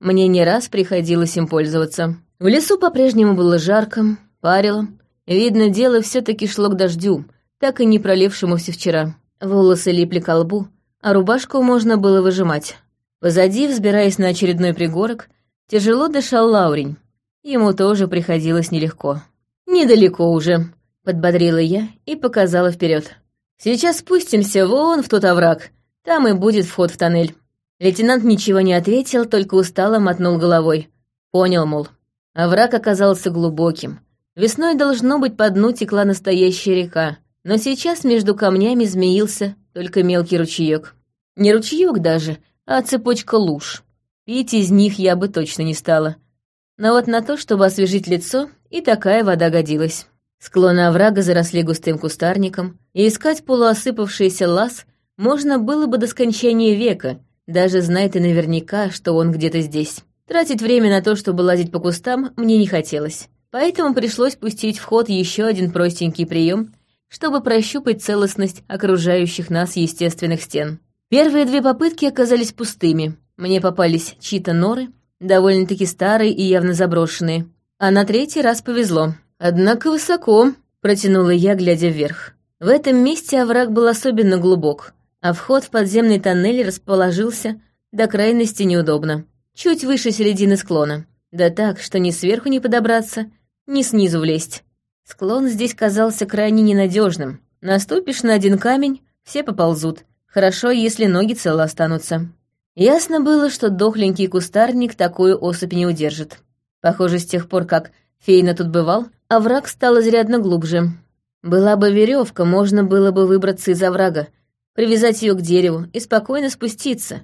Мне не раз приходилось им пользоваться. В лесу по-прежнему было жарко, парило. Видно, дело все таки шло к дождю, так и не пролившемуся вчера. Волосы липли к лбу, а рубашку можно было выжимать. Позади, взбираясь на очередной пригорок, тяжело дышал Лаурень. Ему тоже приходилось нелегко. «Недалеко уже», — подбодрила я и показала вперед. «Сейчас спустимся вон в тот овраг, там и будет вход в тоннель». Лейтенант ничего не ответил, только устало мотнул головой. Понял, мол. Овраг оказался глубоким. Весной, должно быть, по дну текла настоящая река, но сейчас между камнями змеился только мелкий ручеек. Не ручеек даже, а цепочка луж. Пить из них я бы точно не стала. Но вот на то, чтобы освежить лицо, и такая вода годилась. Склоны оврага заросли густым кустарником, и искать полуосыпавшийся лаз можно было бы до скончания века, даже зная ты наверняка, что он где-то здесь. Тратить время на то, чтобы лазить по кустам, мне не хотелось. Поэтому пришлось пустить в ход еще один простенький прием, чтобы прощупать целостность окружающих нас естественных стен. Первые две попытки оказались пустыми. Мне попались чьи-то норы, довольно-таки старые и явно заброшенные. А на третий раз повезло. Однако высоко, протянула я, глядя вверх. В этом месте овраг был особенно глубок, а вход в подземный тоннель расположился до крайности неудобно. Чуть выше середины склона. Да так, что ни сверху не подобраться, ни снизу влезть. Склон здесь казался крайне ненадежным. Наступишь на один камень, все поползут, Хорошо, если ноги целы останутся. Ясно было, что дохленький кустарник такую особь не удержит. Похоже, с тех пор, как Фейна тут бывал, овраг стал изрядно глубже. Была бы веревка, можно было бы выбраться из оврага, привязать ее к дереву и спокойно спуститься.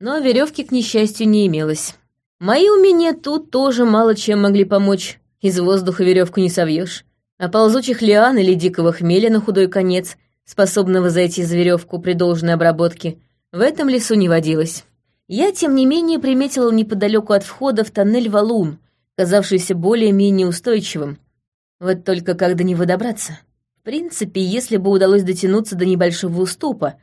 Но веревки, к несчастью, не имелось. Мои умения тут тоже мало чем могли помочь. Из воздуха веревку не совьешь. А ползучих лиан или дикого хмеля на худой конец — способного зайти за веревку при должной обработке, в этом лесу не водилось. Я, тем не менее, приметила неподалеку от входа в тоннель валун, казавшийся более-менее устойчивым. Вот только как до него добраться? В принципе, если бы удалось дотянуться до небольшого уступа,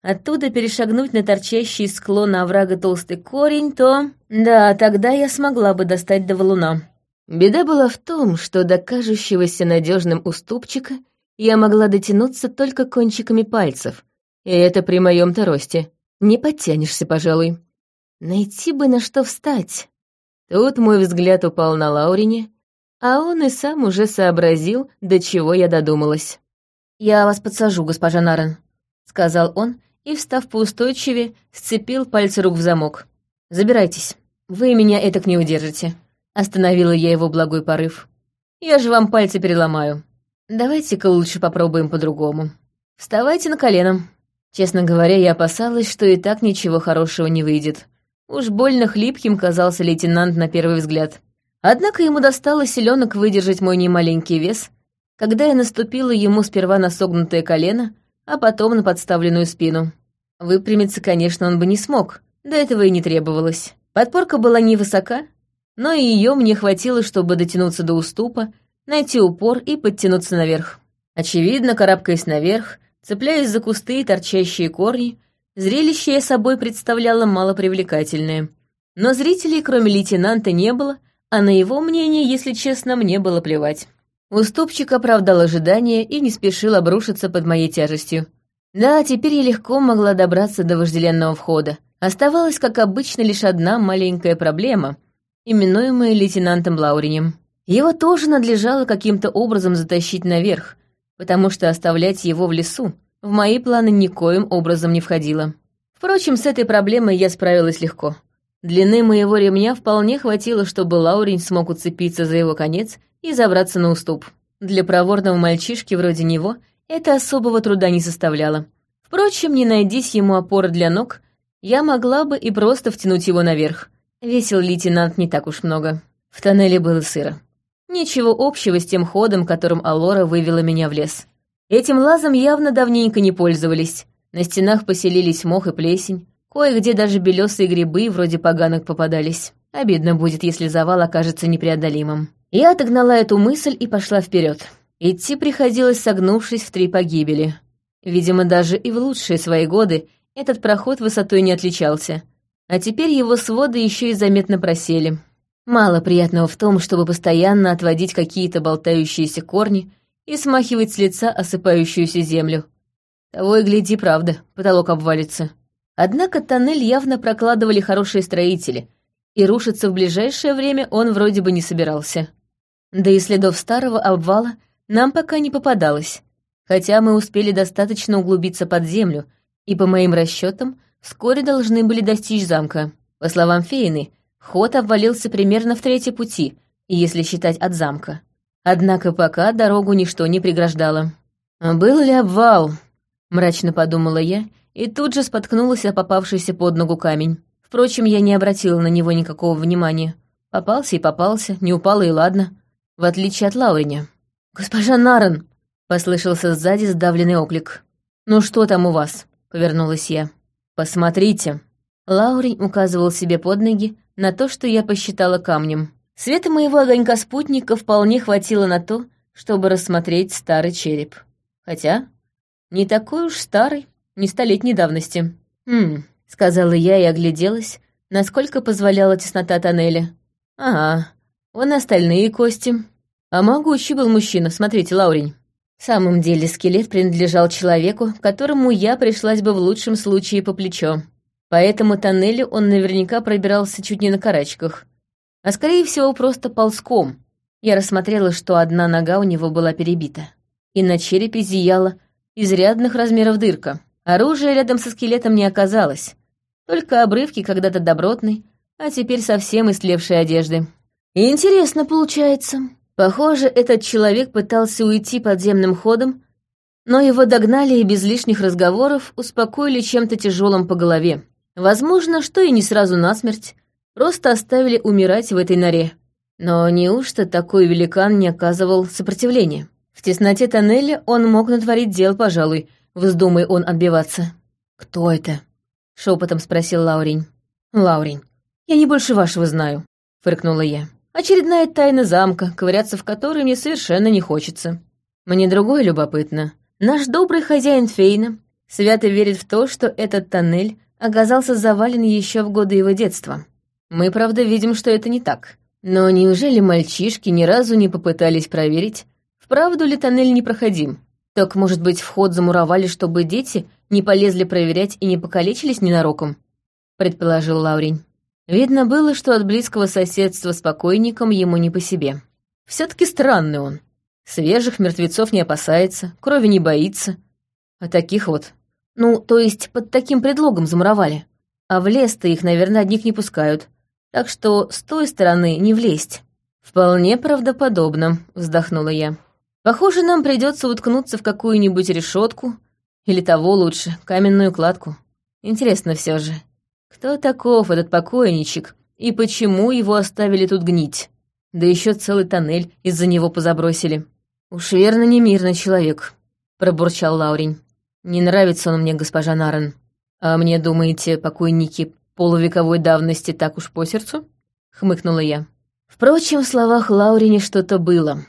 оттуда перешагнуть на торчащий из склона оврага толстый корень, то... Да, тогда я смогла бы достать до валуна. Беда была в том, что до кажущегося надежным уступчика я могла дотянуться только кончиками пальцев, и это при моем-то росте. Не подтянешься, пожалуй. Найти бы на что встать. Тут мой взгляд упал на Лаурине, а он и сам уже сообразил, до чего я додумалась. «Я вас подсажу, госпожа Нарен», — сказал он, и, встав поустойчивее, сцепил пальцы рук в замок. «Забирайтесь. Вы меня этак не удержите», — остановила я его благой порыв. «Я же вам пальцы переломаю». Давайте-ка лучше попробуем по-другому. Вставайте на колено. Честно говоря, я опасалась, что и так ничего хорошего не выйдет. Уж больно хлипким казался лейтенант на первый взгляд. Однако ему досталось силёнок выдержать мой немаленький вес, когда я наступила ему сперва на согнутое колено, а потом на подставленную спину. Выпрямиться, конечно, он бы не смог, до этого и не требовалось. Подпорка была невысока, но и ее мне хватило, чтобы дотянуться до уступа, найти упор и подтянуться наверх. Очевидно, карабкаясь наверх, цепляясь за кусты и торчащие корни, зрелище я собой представляла малопривлекательное. Но зрителей, кроме лейтенанта, не было, а на его мнение, если честно, мне было плевать. Уступчик оправдал ожидания и не спешил обрушиться под моей тяжестью. Да, теперь я легко могла добраться до вожделенного входа. Оставалась, как обычно, лишь одна маленькая проблема, именуемая лейтенантом Лауринем. Его тоже надлежало каким-то образом затащить наверх, потому что оставлять его в лесу в мои планы никоим образом не входило. Впрочем, с этой проблемой я справилась легко. Длины моего ремня вполне хватило, чтобы Лаурень смог уцепиться за его конец и забраться на уступ. Для проворного мальчишки вроде него это особого труда не составляло. Впрочем, не найдись ему опоры для ног, я могла бы и просто втянуть его наверх. Весил лейтенант не так уж много. В тоннеле было сыро. Ничего общего с тем ходом, которым Алора вывела меня в лес. Этим лазом явно давненько не пользовались. На стенах поселились мох и плесень. Кое-где даже белесые грибы вроде поганок попадались. Обидно будет, если завал окажется непреодолимым. Я отогнала эту мысль и пошла вперед. Идти приходилось, согнувшись в три погибели. Видимо, даже и в лучшие свои годы этот проход высотой не отличался. А теперь его своды еще и заметно просели. Мало приятного в том, чтобы постоянно отводить какие-то болтающиеся корни и смахивать с лица осыпающуюся землю. Того и гляди, правда, потолок обвалится. Однако тоннель явно прокладывали хорошие строители, и рушиться в ближайшее время он вроде бы не собирался. Да и следов старого обвала нам пока не попадалось, хотя мы успели достаточно углубиться под землю, и, по моим расчетам, вскоре должны были достичь замка. По словам Фейны, ход обвалился примерно в третьей пути, если считать от замка. Однако пока дорогу ничто не преграждало. «Был ли обвал?» — мрачно подумала я, и тут же споткнулась о попавшийся под ногу камень. Впрочем, я не обратила на него никакого внимания. Попался и попался, не упал и ладно, в отличие от Лауриня. «Госпожа Наран!» — послышался сзади сдавленный оклик. «Ну что там у вас?» — повернулась я. «Посмотрите». Лаурень указывал себе под ноги на то, что я посчитала камнем. Света моего огонька спутника вполне хватило на то, чтобы рассмотреть старый череп. Хотя не такой уж старый, не столетней давности. «Хм», — сказала я и огляделась, насколько позволяла теснота тоннеля. «Ага, вон остальные кости. А могучий был мужчина, смотрите, Лаурень». В самом деле скелет принадлежал человеку, которому я пришлась бы в лучшем случае по плечо. По этому тоннелю он наверняка пробирался чуть не на карачках. А скорее всего просто ползком. Я рассмотрела, что одна нога у него была перебита. И на черепе зияла изрядных размеров дырка. Оружия рядом со скелетом не оказалось. Только обрывки когда-то добротной, а теперь совсем истлевшей одежды. Интересно получается. Похоже, этот человек пытался уйти подземным ходом, но его догнали и без лишних разговоров успокоили чем-то тяжелым по голове. Возможно, что и не сразу насмерть, просто оставили умирать в этой норе. Но неужто такой великан не оказывал сопротивления? В тесноте тоннеля он мог натворить дел, пожалуй, вздумай он отбиваться. «Кто это?» — шепотом спросил Лаурень. «Лаурень, я не больше вашего знаю», — фыркнула я. «Очередная тайна замка, ковыряться в которой мне совершенно не хочется. Мне другое любопытно. Наш добрый хозяин Фейна свято верит в то, что этот тоннель оказался завален еще в годы его детства. Мы, правда, видим, что это не так. Но неужели мальчишки ни разу не попытались проверить, вправду ли тоннель непроходим? Так, может быть, вход замуровали, чтобы дети не полезли проверять и не покалечились ненароком? Предположил Лаурень. Видно было, что от близкого соседства с покойником ему не по себе. все таки странный он. Свежих мертвецов не опасается, крови не боится. А таких вот... Ну, то есть под таким предлогом замуровали. А в лес-то их, наверное, одних не пускают так что с той стороны не влезть. «Вполне правдоподобно», — вздохнула я. «Похоже, нам придется уткнуться в какую-нибудь решетку, или того лучше, каменную кладку. Интересно все же, кто таков этот покойничек, и почему его оставили тут гнить? Да еще целый тоннель из-за него позабросили. Уж верно не мирный человек», — пробурчал Лаурень. «Не нравится он мне, госпожа Нарен. А мне, думаете, покойники полувековой давности так уж по сердцу?» — хмыкнула я. Впрочем, в словах Лаурине что-то было.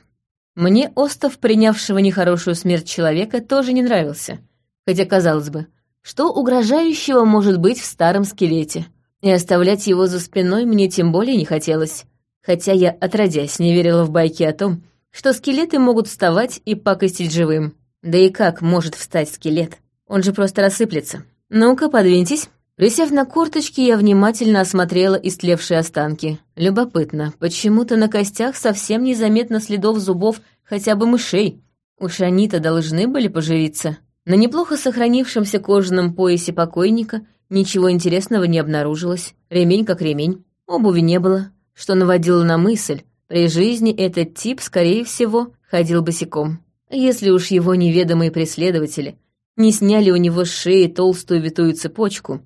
Мне остов принявшего нехорошую смерть человека тоже не нравился, хотя, казалось бы, что угрожающего может быть в старом скелете, и оставлять его за спиной мне тем более не хотелось, хотя я, отродясь, не верила в байки о том, что скелеты могут вставать и пакостить живым. Да и как может встать скелет? Он же просто рассыплется. Ну-ка, подвиньтесь. Присев на корточки, я внимательно осмотрела истлевшие останки. Любопытно, почему-то на костях совсем незаметно следов зубов хотя бы мышей. Уж они-то должны были поживиться. На неплохо сохранившемся кожаном поясе покойника ничего интересного не обнаружилось. Ремень как ремень. Обуви не было, что наводило на мысль. При жизни этот тип, скорее всего, ходил босиком. Если уж его неведомые преследователи не сняли у него с шеи толстую витую цепочку,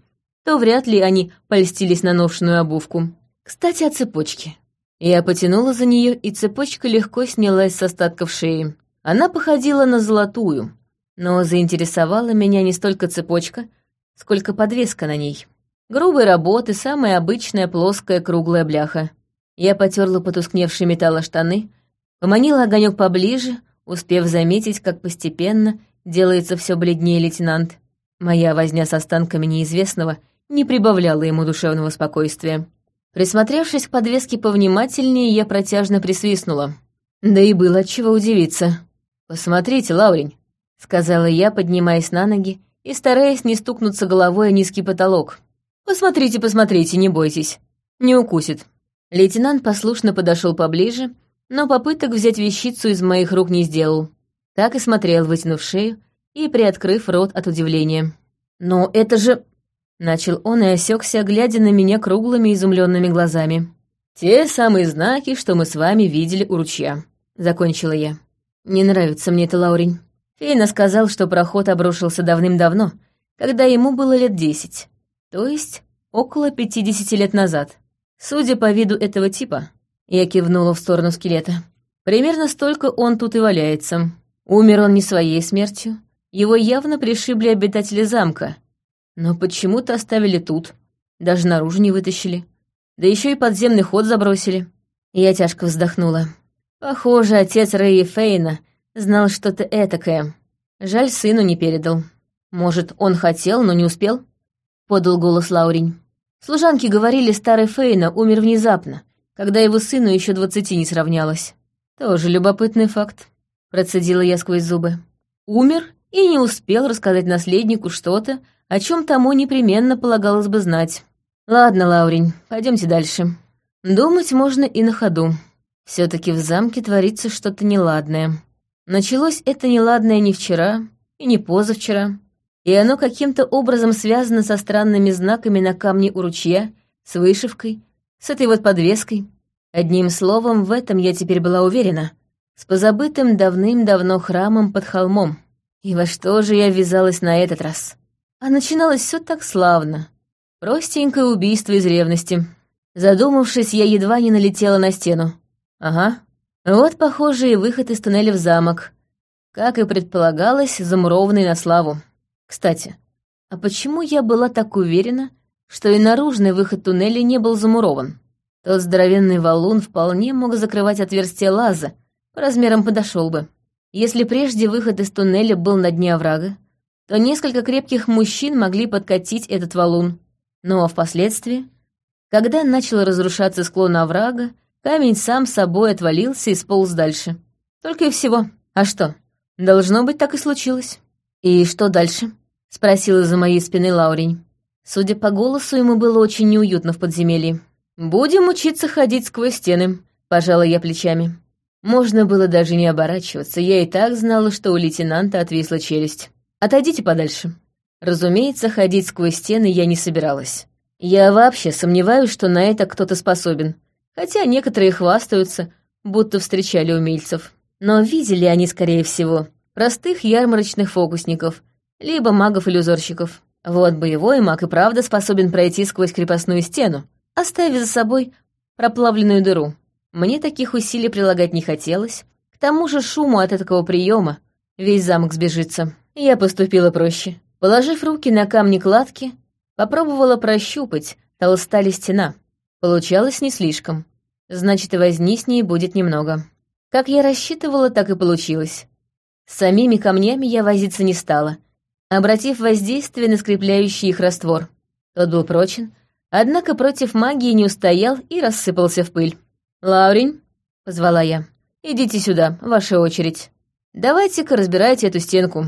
то вряд ли они польстились на ношенную обувку. Кстати, о цепочке. Я потянула за нее, и цепочка легко снялась с остатков шеи. Она походила на золотую, но заинтересовала меня не столько цепочка, сколько подвеска на ней. Грубой работы, самая обычная плоская круглая бляха. Я потерла потускневшие металла штаны, поманила огонек поближе, успев заметить, как постепенно делается все бледнее лейтенант. Моя возня с останками неизвестного не прибавляла ему душевного спокойствия. Присмотревшись к подвеске повнимательнее, я протяжно присвистнула. Да и было чего удивиться. «Посмотрите, Лаурень», — сказала я, поднимаясь на ноги и стараясь не стукнуться головой о низкий потолок. «Посмотрите, посмотрите, не бойтесь. Не укусит». Лейтенант послушно подошел поближе, но попыток взять вещицу из моих рук не сделал. Так и смотрел, вытянув шею и приоткрыв рот от удивления. «Но это же...» Начал он и осекся, глядя на меня круглыми изумленными глазами. «Те самые знаки, что мы с вами видели у ручья», — закончила я. «Не нравится мне это, Лаурень». Фейна сказал, что проход обрушился давным-давно, когда ему было лет десять, то есть около пятидесяти лет назад. Судя по виду этого типа, я кивнула в сторону скелета, примерно столько он тут и валяется. Умер он не своей смертью, его явно пришибли обитатели замка, но почему-то оставили тут, даже наружу не вытащили. Да еще и подземный ход забросили. Я тяжко вздохнула. Похоже, отец Рэи Фейна знал что-то этакое. Жаль, сыну не передал. Может, он хотел, но не успел? Подал голос Лаурень. Служанки говорили, старый Фейна умер внезапно, когда его сыну еще двадцати не сравнялось. Тоже любопытный факт. Процедила я сквозь зубы. Умер и не успел рассказать наследнику что-то, о чем тому непременно полагалось бы знать. Ладно, Лаурень, пойдемте дальше. Думать можно и на ходу. все таки в замке творится что-то неладное. Началось это неладное не вчера и не позавчера, и оно каким-то образом связано со странными знаками на камне у ручья, с вышивкой, с этой вот подвеской. Одним словом, в этом я теперь была уверена, с позабытым давным-давно храмом под холмом. И во что же я ввязалась на этот раз? А начиналось все так славно. Простенькое убийство из ревности. Задумавшись, я едва не налетела на стену. Ага. Вот, похоже, и выход из туннеля в замок. Как и предполагалось, замурованный на славу. Кстати, а почему я была так уверена, что и наружный выход туннеля не был замурован? Тот здоровенный валун вполне мог закрывать отверстие лаза, по размерам подошел бы. Если прежде выход из туннеля был на дне оврага, то несколько крепких мужчин могли подкатить этот валун. Но впоследствии, когда начал разрушаться склон оврага, камень сам собой отвалился и сполз дальше. Только и всего. А что? Должно быть, так и случилось. «И что дальше?» — спросила за моей спины Лаурень. Судя по голосу, ему было очень неуютно в подземелье. «Будем учиться ходить сквозь стены», — пожала я плечами. Можно было даже не оборачиваться, я и так знала, что у лейтенанта отвисла челюсть. Отойдите подальше. Разумеется, ходить сквозь стены я не собиралась. Я вообще сомневаюсь, что на это кто-то способен. Хотя некоторые хвастаются, будто встречали умельцев. Но видели они, скорее всего, простых ярмарочных фокусников, либо магов-иллюзорщиков. Вот боевой маг и правда способен пройти сквозь крепостную стену, оставив за собой проплавленную дыру. Мне таких усилий прилагать не хотелось. К тому же шуму от этого приема весь замок сбежится. Я поступила проще. Положив руки на камни кладки, попробовала прощупать, толста ли стена. Получалось не слишком. Значит, и возни с ней будет немного. Как я рассчитывала, так и получилось. С самими камнями я возиться не стала, обратив воздействие на скрепляющий их раствор. Тот был прочен, однако против магии не устоял и рассыпался в пыль. «Лаурень», — позвала я, — «идите сюда, ваша очередь. Давайте-ка разбирайте эту стенку.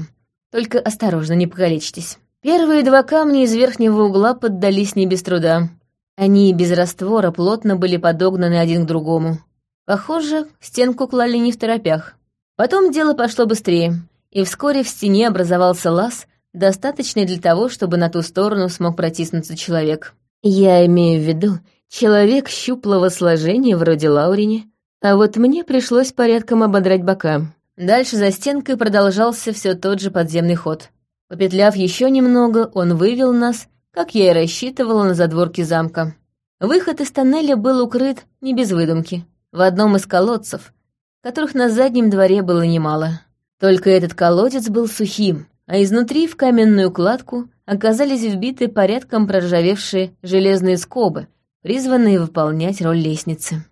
Только осторожно, не покалечьтесь. Первые два камня из верхнего угла поддались не без труда. Они без раствора плотно были подогнаны один к другому. Похоже, стенку клали не в торопях. Потом дело пошло быстрее, и вскоре в стене образовался лаз, достаточный для того, чтобы на ту сторону смог протиснуться человек. Я имею в виду человек щуплого сложения вроде Лаурини, а вот мне пришлось порядком ободрать бока. Дальше за стенкой продолжался все тот же подземный ход. Попетляв еще немного, он вывел нас, как я и рассчитывала, на задворке замка. Выход из тоннеля был укрыт не без выдумки, в одном из колодцев, которых на заднем дворе было немало. Только этот колодец был сухим, а изнутри в каменную кладку оказались вбиты порядком проржавевшие железные скобы, призванные выполнять роль лестницы.